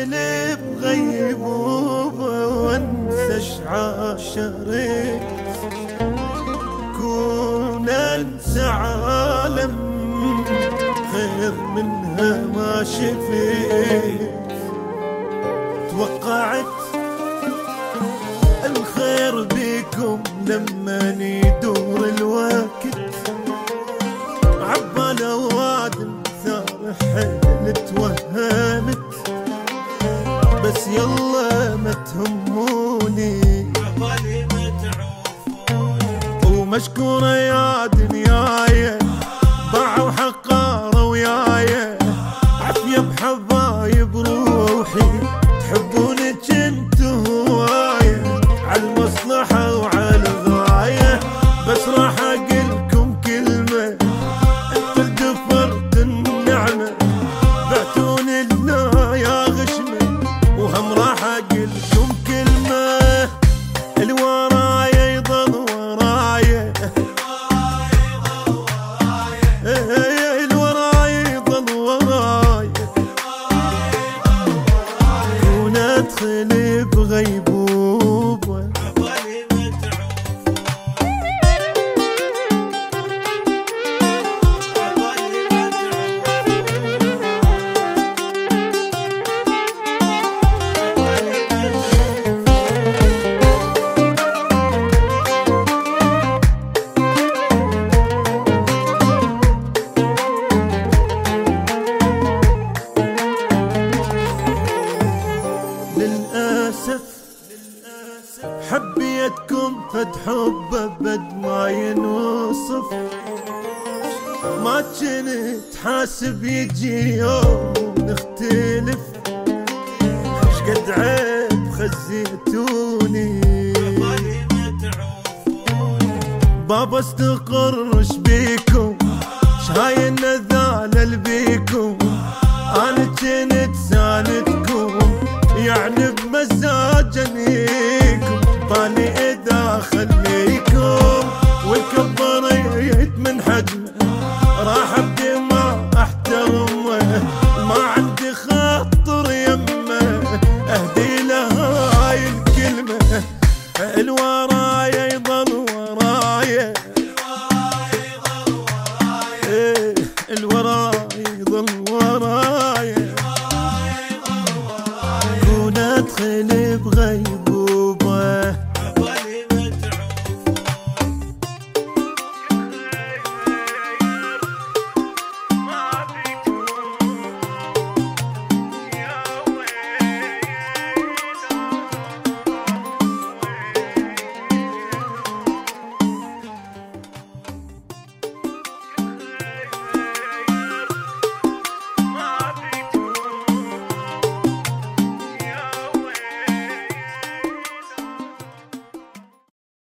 ادخل بغيبوبة وانسى عاشرت كون انسى عالم خير منها ما شفيت. توقعت الخير بيكم لما يدور الوقت. بس يلا ما تهموني. ومشكورة يا دنياي باعوا حقارة وياي عافية بحبايب روحي الورايا يضل ورايا إيه، الورايا يضل ورايا كون ادخل بغيبوبة للأسف حبيتكم فد حب أبد ما ينوصف. ما كنت حاسب يجي يوم نختلف. شقد عيب خزيتوني. بابا استقر بيكم شاي النذالة بيكم اذا خليكم والكبريت من حجمه. راح ابدي ما احترمه ما عندي خاطر يمه. أهدي له هاي الكلمة. الورايا يضل ورايا. إيه، الوراي يضل ورايا.